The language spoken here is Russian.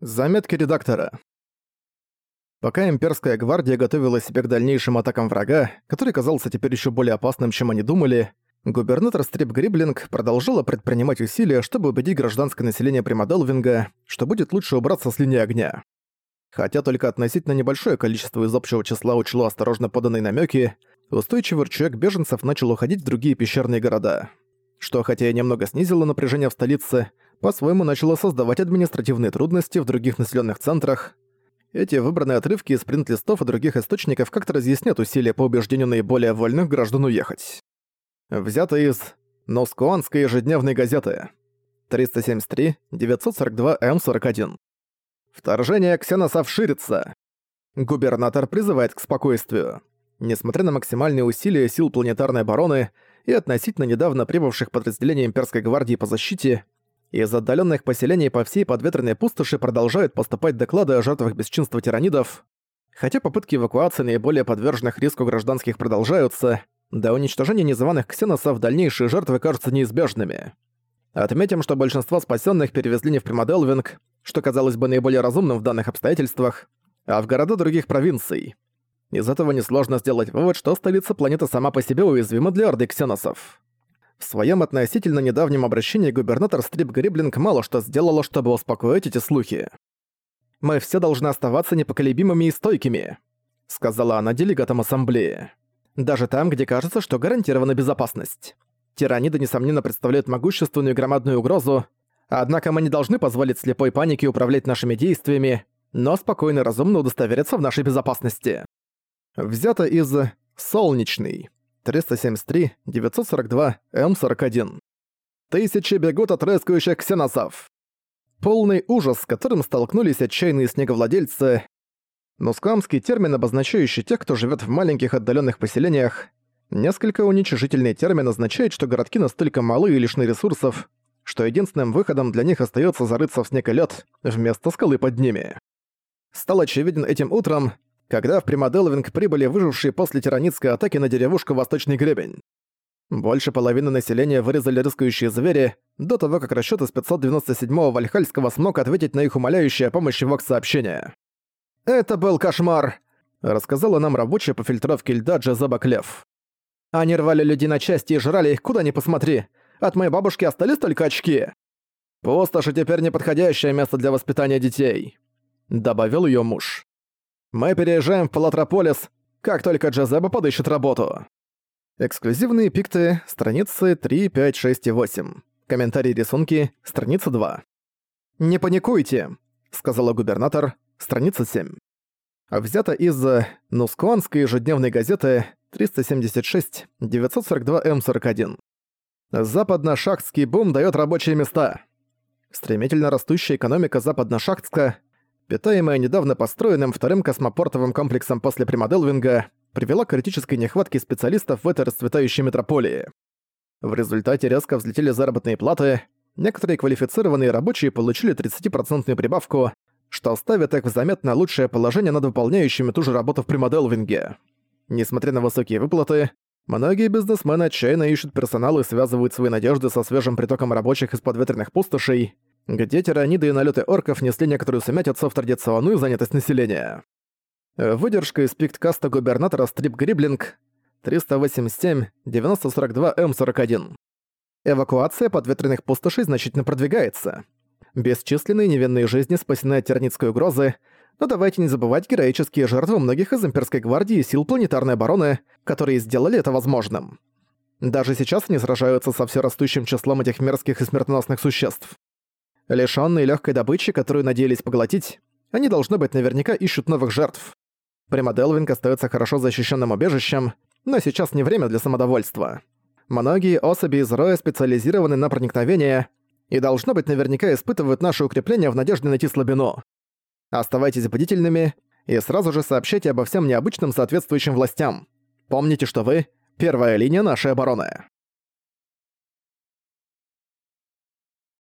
Заметки редактора. Пока имперская гвардия готовила себя к дальнейшим атакам врага, который казался теперь еще более опасным, чем они думали, губернатор Стрип Гриблинг продолжала предпринимать усилия, чтобы убедить гражданское население Примаделвинга, что будет лучше убраться с линии огня. Хотя только относительно небольшое количество из общего числа учло осторожно поданные намеки, устойчивый ручеек беженцев начал уходить в другие пещерные города. Что хотя и немного снизило напряжение в столице, по-своему начало создавать административные трудности в других населенных центрах. Эти выбранные отрывки из принт-листов и других источников как-то разъяснят усилия по убеждению наиболее вольных граждан уехать. Взято из Носкуанской ежедневной газеты. 373-942-М41. Вторжение ксеносов ширится. Губернатор призывает к спокойствию. Несмотря на максимальные усилия сил планетарной обороны и относительно недавно прибывших подразделений имперской гвардии по защите, из отдаленных поселений по всей подветренной пустоши продолжают поступать доклады о жертвах бесчинства тиранидов. Хотя попытки эвакуации наиболее подверженных риску гражданских продолжаются, до уничтожения незваных ксеносов дальнейшие жертвы кажутся неизбежными. Отметим, что большинство спасенных перевезли не в Примаделвинг, что казалось бы наиболее разумным в данных обстоятельствах, а в города других провинций. Из этого несложно сделать вывод, что столица планеты сама по себе уязвима для орды ксеносов. В своем относительно недавнем обращении губернатор Стрип Гриблинг мало что сделала, чтобы успокоить эти слухи. «Мы все должны оставаться непоколебимыми и стойкими», — сказала она делегатам ассамблеи. «Даже там, где кажется, что гарантирована безопасность. Тираниды, несомненно, представляют могущественную и громадную угрозу, однако мы не должны позволить слепой панике управлять нашими действиями, но спокойно и разумно удостовериться в нашей безопасности». Взято из «Солнечный». 373, 942, М41. Тысячи бегут от рыскающих ксеносов. Полный ужас, с которым столкнулись отчаянные снеговладельцы. Нускамский термин, обозначающий тех, кто живет в маленьких отдаленных поселениях, несколько уничижительный термин означает, что городки настолько малы и лишены ресурсов, что единственным выходом для них остается зарыться в снег и лед вместо скалы под ними. Стал очевиден этим утром, когда в Примаделвинг прибыли выжившие после тиранитской атаки на деревушку Восточный Гребень. Больше половины населения вырезали рыскающие звери до того, как расчёт из 597-го Вальхальского смог ответить на их умоляющее о помощи ВОКС-сообщение. «Это был кошмар!» — рассказала нам рабочая по фильтровке льда Джезаба Клев. «Они рвали людей на части и жрали их куда ни посмотри. От моей бабушки остались только очки. Пустошь теперь неподходящее место для воспитания детей», — добавил её муж. Мы переезжаем в Палатрополис, как только Джазеба подыщет работу. Эксклюзивные пикты, страницы 3, 5, 6 и 8. Комментарии рисунки, страница 2. «Не паникуйте», — сказала губернатор, страница 7. Взято из Нускуанской ежедневной газеты 376-942М41. Западно-шахтский бум дает рабочие места. Стремительно растущая экономика Западно-Шахтска питаемая недавно построенным вторым космопортовым комплексом после Примаделвинга, привела к критической нехватке специалистов в этой расцветающей метрополии. В результате резко взлетели заработные платы, некоторые квалифицированные рабочие получили 30% прибавку, что ставит их в заметно лучшее положение над выполняющими ту же работу в Примаделвинге. Несмотря на высокие выплаты, многие бизнесмены отчаянно ищут персонал и связывают свои надежды со свежим притоком рабочих из подветренных пустошей, где тираниды и налеты орков несли некоторую сумятицу в традиционную занятость населения. Выдержка из пикткаста губернатора Стрип Гриблинг 387-9042-М41. Эвакуация подветренных пустошей значительно продвигается. Бесчисленные невинные жизни спасены от тиранитской угрозы, но давайте не забывать героические жертвы многих из имперской гвардии и сил планетарной обороны, которые сделали это возможным. Даже сейчас они сражаются со все растущим числом этих мерзких и смертоносных существ. Лишённые легкой добычи, которую надеялись поглотить, они, должны быть, наверняка ищут новых жертв. Примаделвинг остается хорошо защищенным убежищем, но сейчас не время для самодовольства. Многие особи из роя специализированы на проникновение и, должно быть, наверняка испытывают наше укрепление в надежде найти слабину. Оставайтесь бдительными и сразу же сообщайте обо всем необычном соответствующим властям. Помните, что вы — первая линия нашей обороны.